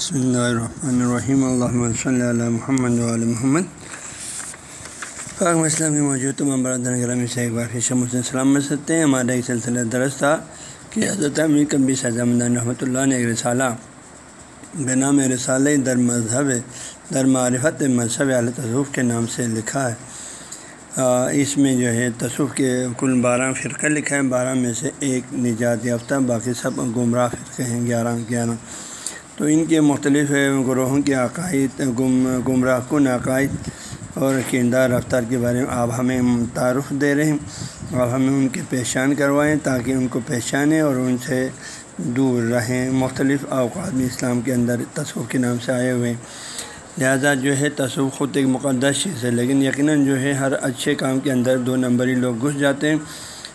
بسم اللہ الرحمن الرحیم اللہ صلی اللہ محمد علیہ محمد پاک اسلام میں موجود تمام برادر گرامی سے ایک بار پھر مسلم سلام مل سکتے ہیں ہمارا ایک سلسلہ درست تھا کہ حضرت امیر کبی سزامدان رحمۃ اللہ نے ایک رسالہ بے نام رسالہ در مذہب در معرفت مذہب علیہ تصوف کے نام سے لکھا ہے اس میں جو ہے تصوف کے کل بارہ فرقہ لکھا ہے بارہ میں سے ایک نجات یافتہ باقی سب گمراہ فرقے ہیں گیارہ گیارہ تو ان کے مختلف گروہوں کے عقائد، گم، گمراہ کن عقائد اور کردار رفتار کے بارے میں آپ ہمیں تعارف دے رہے ہیں۔ آپ ہمیں ان کے پہچان کروائیں تاکہ ان کو پہچانیں اور ان سے دور رہیں۔ مختلف اوقات میں اسلام کے اندر تصوف کے نام سے آئے ہوئے لہذا جو ہے تصوف خود ایک مقدس چیز ہے، لیکن یقیناً جو ہے ہر اچھے کام کے اندر دو نمبری لوگ گھس جاتے ہیں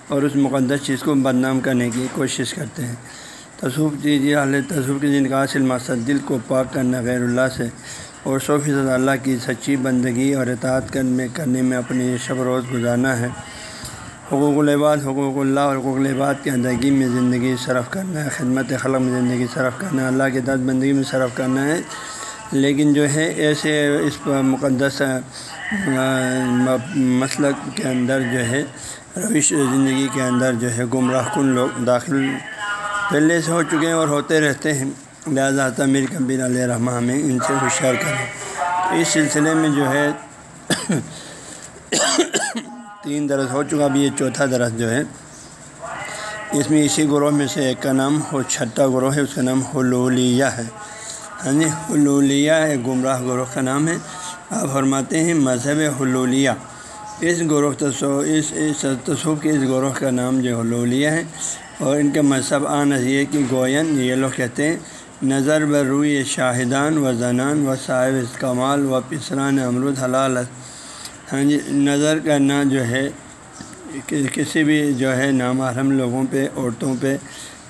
اور اس مقدس چیز کو بدنام کرنے کی کوشش کرتے ہیں۔ تصوف دیجیے حال تصوف کی جن کا حاصل مقصد دل کو پاک کرنا غیر اللہ سے اور سو فیصد اللہ کی سچی بندگی اور اطاعت کرنے کرنے میں اپنی شب روز گزارنا ہے۔ حقوق العباد، حقوق اللہ اور حقوق العباد کی ادائیگی میں زندگی صرف کرنا ہے، خدمت خلق میں زندگی صرف کرنا ہے، اللہ کے دس بندگی میں صرف کرنا ہے۔ لیکن جو ہے، ایسے اس مقدس مسلک کے اندر جو ہے، روش زندگی کے اندر جو ہے، گمراہ کن لوگ، داخل پہلے سے ہو چکے ہیں اور ہوتے رہتے ہیں۔ لہٰذا تمیر کبیر علیہ رحمٰ ہمیں ان سے ہوشیار کریں۔ اس سلسلے میں جو ہے تین درس ہو چکا ابھی یہ چوتھا درس جو ہے، اس میں اسی گروہ میں سے ایک کا نام ہو، چھٹا گروہ ہے، اس کا نام حلولیہ ہے۔ ہاں جی حلولیہ ہے گمراہ گروہ کا نام ہے۔ آپ فرماتے ہیں مذہب حلولیہ۔ اس گروہ تصوف اس تصوف کے اس گروہ کا نام جو حلولیہ ہے اور ان کا مذہب عام یہ کہ گوین یہ لوگ کہتے ہیں، نظر بروئی شاہدان و زنان و صاحب کمال و پسران امرود حلال ہاں جی نظر کرنا جو ہے کسی بھی جو ہے نامحرم لوگوں پہ، عورتوں پہ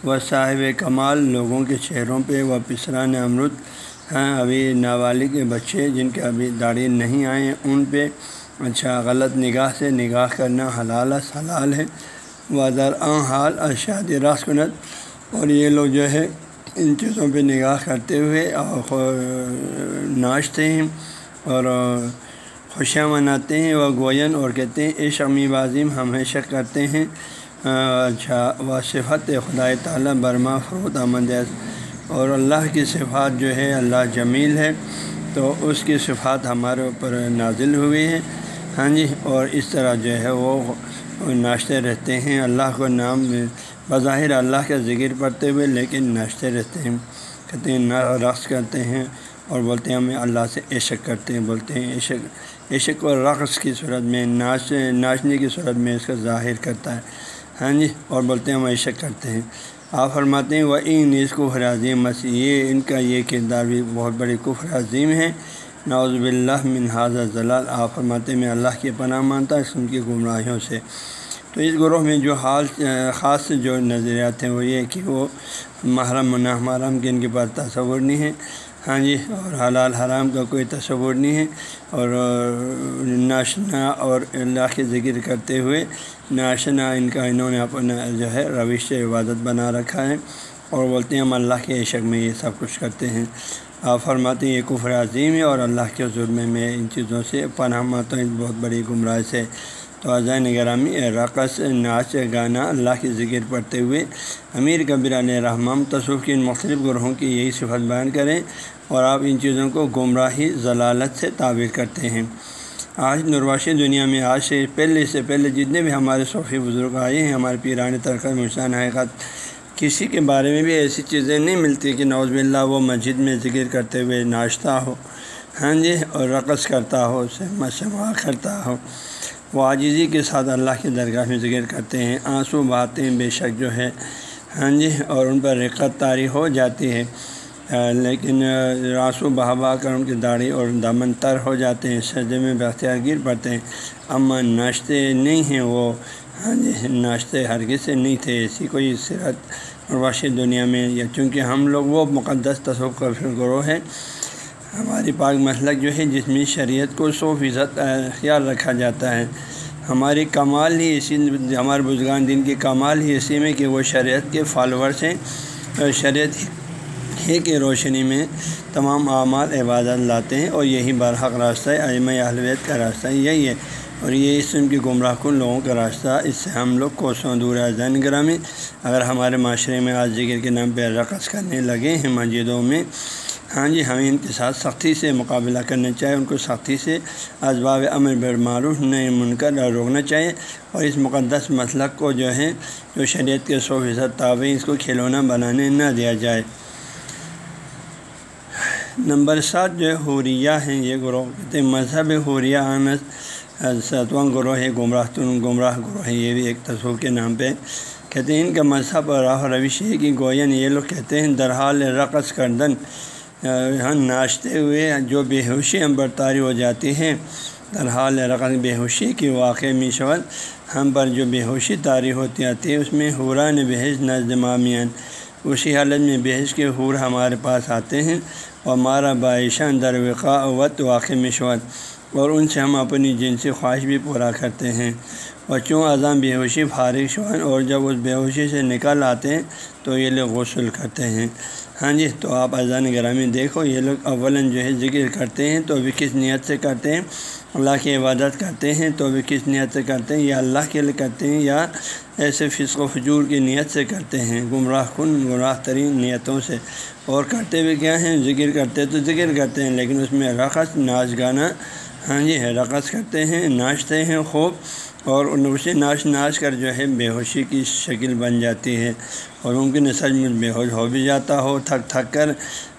و صاحب کمال لوگوں کے چہروں پہ و پسران امرود۔ ہاں ابھی نابالغ کے بچے جن کے ابھی داڑھی نہیں آئے ہیں، ان پہ اچھا غلط نگاہ سے نگاہ کرنا حلال حلال ہے۔ وادر عام حال اشاد راس کنت اور یہ لوگ جو ہے، ان چیزوں پہ نگاہ کرتے ہوئے ناچتے ہیں اور خوشیاں مناتے ہیں وہ گوین اور کہتے ہیں، اے شمی بازیم ہمیشہ کرتے ہیں۔ اچھا و صفت خدا تعالیٰ برما فروت احمد اور اللہ کی صفات جو ہے، اللہ جمیل ہے۔ تو اس کی صفات ہمارے اوپر نازل ہوئی ہے ہاں جی اور اس طرح جو ہے وہ ناشتے رہتے ہیں۔ اللہ کو نام بظاہر اللہ کا ذکر پڑھتے ہوئے، لیکن ناشتے رہتے ہیں، کہتے ہیں رقص کرتے ہیں اور بولتے ہیں، ہمیں اللہ سے عشق کرتے ہیں، بولتے ہیں عشق۔ عشق اور رقص کی صورت میں، ناچ، ناچنے کی صورت میں اس کا ظاہر کرتا ہے۔ ہاں جی اور بولتے ہیں، ہم عشق کرتے ہیں۔ آپ فرماتے ہیں وہ ان اس کو عظیم مسیح یہ، ان کا یہ کردار بھی بہت بڑی کفر عظیم ہے نوز باللہ من حاضر ضلال آپ فرماتے میں اللہ کی پناہ مانتا ہے ان کی گمراہیوں سے۔ تو اس گروہ میں جو حال، خاص جو نظریات ہیں، وہ یہ کہ وہ محرم و محرم کے ان کے پاس تصور نہیں ہے۔ ہاں جی اور حلال حرام کا کوئی تصور نہیں ہے۔ اور ناشنا اور اللہ کے ذکر کرتے ہوئے ناشنا ان کا انہوں نے اپنا جو ہے، روش، عبادت بنا رکھا ہے۔ اور بولتے ہیں ہم اللہ کے عشق میں یہ سب کچھ کرتے ہیں۔ آپ فرماتے ہیں یہ کفر عظیم ہے اور اللہ کے ظلم میں ان چیزوں سے پناہ ماتا ہوں بہت بڑی گمراہ سے۔ تو عزائن گرامی رقص، ناچ، گانا اللہ کی ذکر پڑھتے ہوئے امیر کبیر علیہ رحمام تصوف کی ان مختلف گروہوں کی یہی صفت بیان کریں اور آپ ان چیزوں کو گمراہی، ضلالت سے تعبیر کرتے ہیں۔ آج نرواشی دنیا میں آج سے پہلے سے پہلے جتنے بھی ہمارے صوفی بزرگ آئے ہیں، ہمارے پیران ترقی مشان حقیقت کسی کے بارے میں بھی ایسی چیزیں نہیں ملتی کہ نوز باللہ وہ مسجد میں ذکر کرتے ہوئے ناشتہ ہو۔ ہاں جی اور رقص کرتا ہو اسے کرتا ہو۔ وہ عاجزی کے ساتھ اللہ کی درگاہ میں ذکر کرتے ہیں۔ آنسو باتیں بے شک جو ہے۔ ہاں جی اور ان پر رقت تاری ہو جاتی ہے۔ لیکن آنسو بہا بہا کر ان کی داڑھی اور دامن تر ہو جاتے ہیں۔ سجدے میں بختیار گر پڑتے ہیں۔ امن ناشتے نہیں ہیں، وہ ہاں جی ناشتے ہرگز سے نہیں تھے، ایسی کوئی صرت اور واشی دنیا میں، یا چونکہ ہم لوگ وہ مقدس تصوف کا پھر گروہ ہے ہماری پاک مسلک جو ہے، جس میں شریعت کو سو فیصد خیال رکھا جاتا ہے۔ ہماری کمال ہی اسی، ہمارے بزرگان دن کی کمال ہی اسی میں کہ وہ شریعت کے فالوورس ہیں۔ شریعت ہی کی روشنی میں تمام اعمال عبادت لاتے ہیں۔ اور یہی برحق راستہ ہے اجم اہلویت کا راستہ یہی ہے۔ اور یہ اس کی گمراہ کن لوگوں کا راستہ، اس سے ہم لوگ کو سو دور ہے زین گرامی اگر ہمارے معاشرے میں آج ذکر کے نام پہ رقص کرنے لگے ہیں مسجدوں میں ہاں جی ہمیں ان کے ساتھ سختی سے مقابلہ کرنا چاہیے، ان کو سختی سے اسباب امر بر معروف نئے منکر اور روکنا چاہیے۔ اور اس مقدس مسلک کو جو ہے، جو شریعت کے سو فیصد تابع اس کو کھلونا بنانے نہ دیا جائے۔ نمبر سات جو ہے، حوریہ ہیں، یہ گروہ مذہب حوریہ انس ستواں گروہ ہے گمراہ تن گمراہ گروہ ہے یہ بھی ایک تصور کے نام پہ کہتے ہیں ان کا مذہب اور راہ روش ہے کہ گوین یہ لوگ کہتے ہیں درحال رقص کردن یہاں ناشتے ہوئے جو بے ہوشی ہم برتاری ہو جاتی ہے درحال رقص بے ہوشی کی واقع مشوت ہم پر جو بے ہوشی تاری ہوتی آتی ہے، اس میں حوران بحث نزد مامیان اسی حالت میں بحث کے حور ہمارے پاس آتے ہیں اور ہمارا باعشان دروقا وط واقع مشوت اور ان سے ہم اپنی جنسی خواہش بھی پورا کرتے ہیں۔ اور چوں اعظم بے ہوشی، فارغ شوان اور جب اس بے ہوشی سے نکل آتے ہیں تو یہ لوگ غسل کرتے ہیں۔ ہاں جی تو آپ اذان گرامی دیکھو، یہ لوگ اولاً جو ہے ذکر کرتے ہیں تو بھی کس نیت سے کرتے ہیں؟ اللہ کی عبادت کرتے ہیں تو بھی کس نیت سے کرتے ہیں؟ یا اللہ کے لیے کرتے ہیں یا ایسے فسق و فجور کی نیت سے کرتے ہیں؟ گمراہ کن، گمراہ ترین نیتوں سے۔ اور کرتے ہوئے کیا ہیں؟ ذکر کرتے تو ذکر کرتے ہیں، لیکن اس میں رقص، ناچ گانا ہاں جی ہے رقص کرتے ہیں، ناچتے ہیں خوب، اور اسے ناچ ناچ کر جو ہے بے ہوشی کی شکل بن جاتی ہے، اور ممکن ہے سچ میں بے ہوش ہو بھی جاتا ہو، تھک تھک کر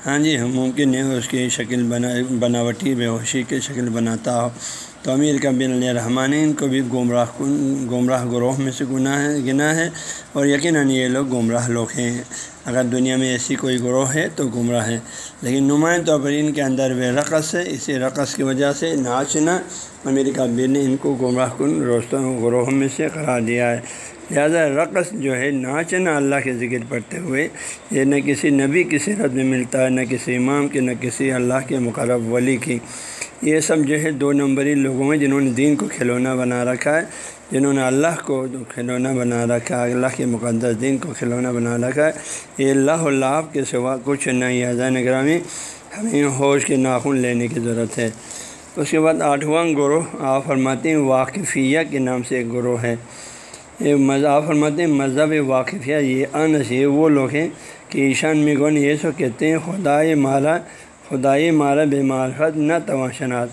ہاں جی ممکن ہے اس کی شکل بنا، بناوٹی، بے ہوشی کی شکل بناتا ہو۔ تو امیر کا بن الرحمٰن کو بھی گمراہ کن، گمراہ گروہ میں سے گناہ ہے گنا ہے، اور یقیناً یہ لوگ گمراہ لوگ ہیں۔ اگر دنیا میں ایسی کوئی گروہ ہے تو گمراہ ہے۔ لیکن نمایاں طور پر ان کے اندر وہ رقص ہے، اسی رقص کی وجہ سے ناچنا امریکہ بیر نے ان کو گمراہ کن روستوں گروہ میں سے قرار دیا ہے۔ لہٰذا رقص جو ہے، ناچنا اللہ کے ذکر پڑھتے ہوئے یہ نہ کسی نبی کی صحت میں ملتا ہے، نہ کسی امام کی، نہ کسی اللہ کے مقرب ولی کی۔ یہ سب جو ہے دو نمبری لوگوں ہیں جنہوں نے دین کو کھلونا بنا رکھا ہے۔ جنہوں نے اللہ کو کھلونا بنا رکھا ہے، اللہ کے مقدس دین کو کھلونا بنا رکھا ہے، یہ اللہ اللہ کے سوا کچھ نہیں ہے۔ نگرامی ہمیں ہوش کے ناخن لینے کی ضرورت ہے۔ اس کے بعد آٹھواں گروہ، آپ فرماتے ہیں واقفیہ کے نام سے ایک گروہ ہے۔ یہ مذہب فرماتے ہیں مذہب واقفیہ، یہ انس، یہ وہ لوگ ہیں کہ ایشان مگون یہ سو کہتے ہیں خدا مارا خدائی مارا بے معرفت نہ تواشنات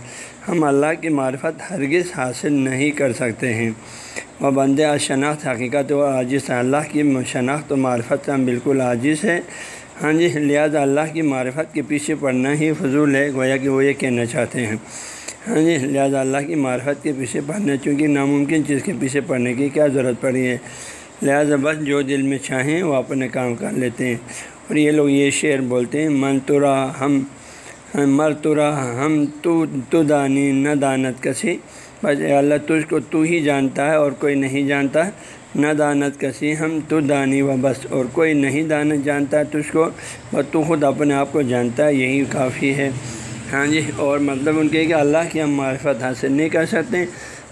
ہم اللہ کی معرفت ہرگز حاصل نہیں کر سکتے ہیں۔ وہ بند شناخت حقیقت و عاجز ہے اللہ کی شناخت و معرفت سے ہم بالکل عاجز ہے ہاں جی لہٰذا اللہ کی معرفت کے پیچھے پڑھنا ہی فضول ہے، گویا کہ وہ یہ کہنا چاہتے ہیں۔ ہاں جی لہٰذا اللہ کی معرفت کے پیچھے پڑھنا چونکہ ناممکن چیز کے پیچھے پڑھنے کی کیا ضرورت پڑی ہے۔ لہٰذا بس جو دل میں چاہیں وہ اپنے کام کر لیتے ہیں۔ اور یہ لوگ یہ شعر بولتے ہیں منتورا ہم مر تو رہا ہم تو تو دانی، نہ دانت کسی۔ بس اللہ، تجھ کو تو ہی جانتا ہے اور کوئی نہیں جانتا۔ نہ دانت کسی، ہم تو دانی و بس۔ اور کوئی نہیں دانت جانتا ہے تجھ کو، بس تو خود اپنے آپ کو جانتا ہے، یہی کافی ہے۔ ہاں جی اور مطلب ان کے کہ اللہ کی ہم معرفت حاصل نہیں کر سکتے،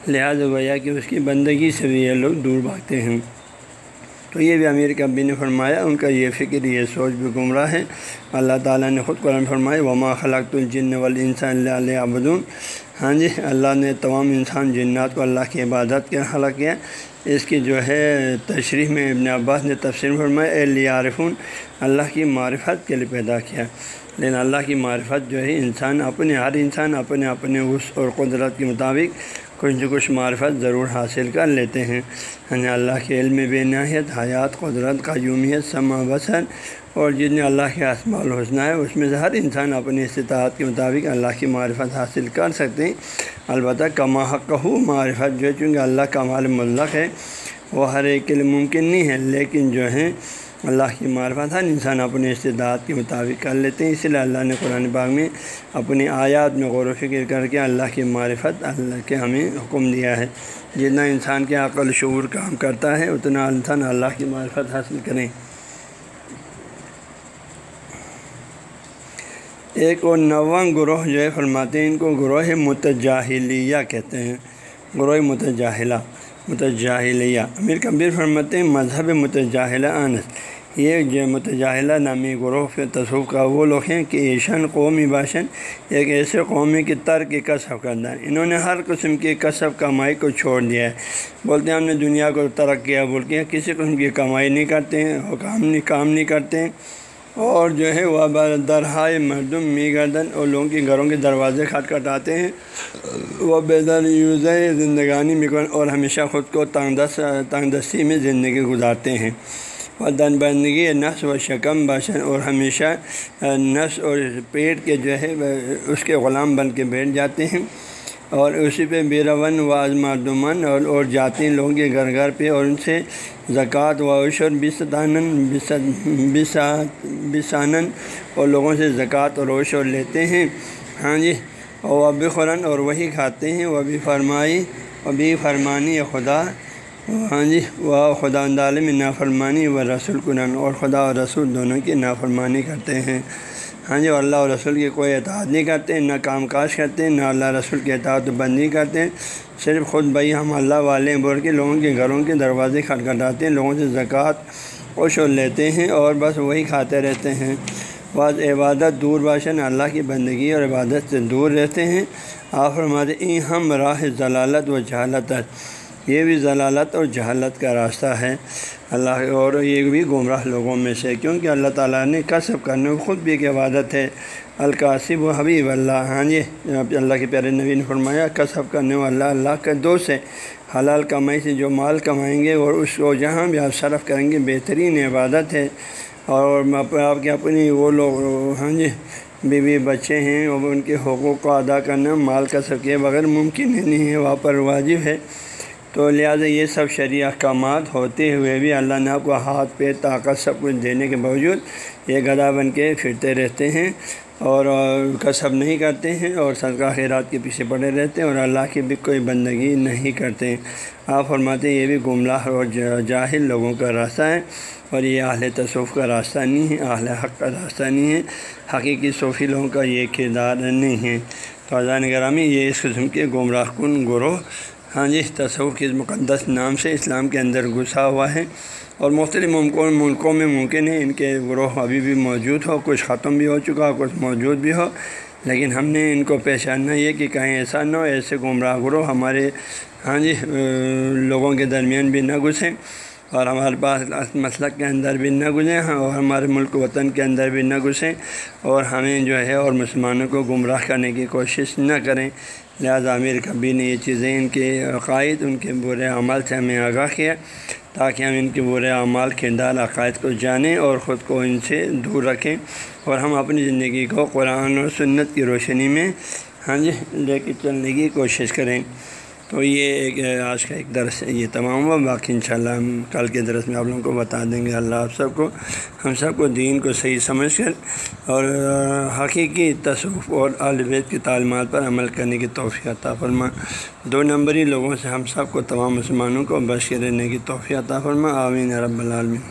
لہٰذا گویا کہ اس کی بندگی سے بھی یہ لوگ دور بھاگتے ہیں۔ تو یہ بھی امیر کبی نے فرمایا، ان کا یہ فکر، یہ سوچ بھی گمراہ ہے۔ اللہ تعالیٰ نے خود قرآن فرمایا، وما خلاق الجن والانسان اللہ عبدون ہاں جی اللہ نے تمام انسان جنات کو اللہ کی عبادت کے خلق کیا۔ اس کی جو ہے تشریح میں ابن عباس نے تفسیر فرمایا، اے اللہ کی معرفت کے لیے پیدا کیا۔ لیکن اللہ کی معرفت جو ہے انسان، اپنے ہر انسان، اپنے اپنے اس اور قدرت کے مطابق کچھ نہ کچھ معرفت ضرور حاصل کر لیتے ہیں۔ یعنی اللہ کے علم بے نہایت، حیات، قدرت کا یومیت سما بسر اور جتنے اللہ کے اسماء الحسنہ ہے اس میں سے ہر انسان اپنی استطاعت کے مطابق اللہ کی معرفت حاصل کر سکتے ہیں۔ البتہ کما حق معرفت جو ہے، چونکہ اللہ کا مال ملق ہے، وہ ہر ایک کے لیے ممکن نہیں ہے، لیکن جو ہے اللہ کی معرفت، ہر انسان اپنے استداد کے مطابق کر لیتے ہیں۔ اسی لیے اللہ نے قرآن باغ میں اپنی آیات میں غور و فکر کر کے اللہ کی معرفت، اللہ کے ہمیں حکم دیا ہے۔ جتنا انسان کے عقل شعور کام کرتا ہے، اتنا انسان اللہ کی معرفت حاصل کریں ایک اور نواں گروہ جو ہے، فرماتے ہیں، ان کو گروہ متجاہلیہ کہتے ہیں۔ گروہ متجاہلہ، متجاہلیہ۔ امیر کبیر فرماتے ہیں، مذہب متجاہلہ انس۔ یہ جو متجاہلہ نامی گروہ تصوف کا وہ لوگ ہیں کہ ایشن قومی باشن، ایک ایسے قومی کی ترک کسب کرنا انہوں نے ہر قسم کی کسب کمائی کو چھوڑ دیا ہے۔ بولتے ہیں ہم نے دنیا کو ترک کیا بول کے کسی قسم کی کمائی نہیں کرتے ہیں اور کام نہیں کام نہیں کرتے ہیں۔ اور جو ہے وہ درہائے مردم می گردن اور لوگوں کے گھروں کے دروازے کھٹ کٹاتے ہیں۔ وہ بیدر یوز زندگانی مکن اور ہمیشہ خود کو تنگ دست تنگ دستی میں زندگی گزارتے ہیں۔ وہ دن بندگی نس و شکم باشن اور ہمیشہ نس اور پیٹ کے جو ہے اس کے غلام بن کے بیٹھ جاتے ہیں۔ اور اسی پہ بیرون واز مردمن اور اور جاتے ہیں لوگوں کے گھر گھر پہ اور ان سے زکوٰۃ و عشر بستانن بسانن اور لوگوں سے زکوٰۃ اور عشر لیتے ہیں۔ ہاں جی اور وہ بھی خورن اور وہی کھاتے ہیں۔ وہ بھی فرمائی وہ بھی فرمانی خدا ہاں جی وہ خدا اندالم نافرمانی و رسول قرآن اور خدا اور رسول دونوں کی نافرمانی کرتے ہیں۔ ہاں جی اللہ اور رسول کی کوئی اطاعت نہیں کرتے، نہ کام کاج کرتے، نہ اللہ رسول کی اطاعت بندی کرتے۔ ہیں صرف خود بھائی ہم اللہ والے بول کے لوگوں کے گھروں کے دروازے کھٹکھٹاتے ہیں، لوگوں سے زکوٰۃ و شور لیتے ہیں اور بس وہی کھاتے رہتے ہیں۔ بعض عبادت دور باشن، اللہ کی بندگی اور عبادت سے دور رہتے ہیں۔ آپ ہمارے این ہم راہ ضلالت و جہالت یہ بھی ضلالت اور جہالت کا راستہ ہے۔ اللہ اور یہ بھی گمراہ لوگوں میں سے، کیونکہ اللہ تعالیٰ نے کسب کرنے خود بھی ایک عبادت ہے۔ القاسب و حبیب اللہ ہاں جی اللہ کے پیارے نبی نے فرمایا، کسب کرنے والا اللہ کا دوست ہے حلال کمائی سے جو مال کمائیں گے اور اس کو جہاں بھی آپ صرف کریں گے، بہترین عبادت ہے۔ اور آپ کے اپنی وہ لوگ ہاں جی بیوی بچے ہیں، اور ان کے حقوق کو ادا کرنا، مال کا سب کے بغیر ممکن ہی نہیں ہے وہاں پر واجب ہے۔ تو لہٰذا یہ سب شرعی احکامات ہوتے ہوئے بھی اللہ نے آپ کو ہاتھ پہ طاقت سب کچھ دینے کے باوجود یہ گدا بن کے پھرتے رہتے ہیں اور کسب نہیں کرتے ہیں اور صدقہ خیرات کے پیچھے پڑے رہتے ہیں اور اللہ کی بھی کوئی بندگی نہیں کرتے ہیں۔ آپ فرماتے ہیں یہ بھی گمراہ اور جاہل لوگوں کا راستہ ہے اور یہ اہل تصوف کا راستہ نہیں ہے، اہل حق کا راستہ نہیں ہے۔ حقیقی صوفی لوگوں کا یہ کردار نہیں ہے۔ تو اذان گرامی یہ اس قسم کے گمراہ کن گروہ ہاں جی تصوف کے مقدس نام سے اسلام کے اندر گھسا ہوا ہے اور مختلف ملکوں میں ممکن ہے ان کے گروہ ابھی بھی موجود ہو، کچھ ختم بھی ہو چکا ہو، کچھ موجود بھی ہو، لیکن ہم نے ان کو پہچاننا یہ کہ کہیں ایسا نہ ہو، ایسے گمراہ گروہ ہمارے ہاں جی لوگوں کے درمیان بھی نہ گھسیں اور ہمارے پاس مسلک کے اندر بھی نہ گزیں ہاں، اور ہمارے ملک وطن کے اندر بھی نہ گھسیں اور ہمیں جو ہے اور مسلمانوں کو گمراہ کرنے کی کوشش نہ کریں۔ لہٰذا امیر کبھی نے یہ چیزیں ان کے عقائد، ان کے برے عمل سے ہمیں آگاہ کیا تاکہ ہم ان کے برے اعمال کردار عقائد کو جانیں اور خود کو ان سے دور رکھیں اور ہم اپنی زندگی کو قرآن اور سنت کی روشنی میں ہاں جی لے کے چلنے کی کوشش کریں۔ تو یہ ایک آج کا ایک درس یہ تمام ہوا، باقی انشاءاللہ ہم کل کے درس میں آپ لوگوں کو بتا دیں گے۔ اللہ آپ سب کو، ہم سب کو دین کو صحیح سمجھ کر اور حقیقی تصوف اور الوید کی تعلیمات پر عمل کرنے کی توفیع عطا فرما۔ دو نمبری لوگوں سے ہم سب کو، تمام مسلمانوں کو بش رہنے کی توفیع عطا فرما۔ آمین رب العالمین۔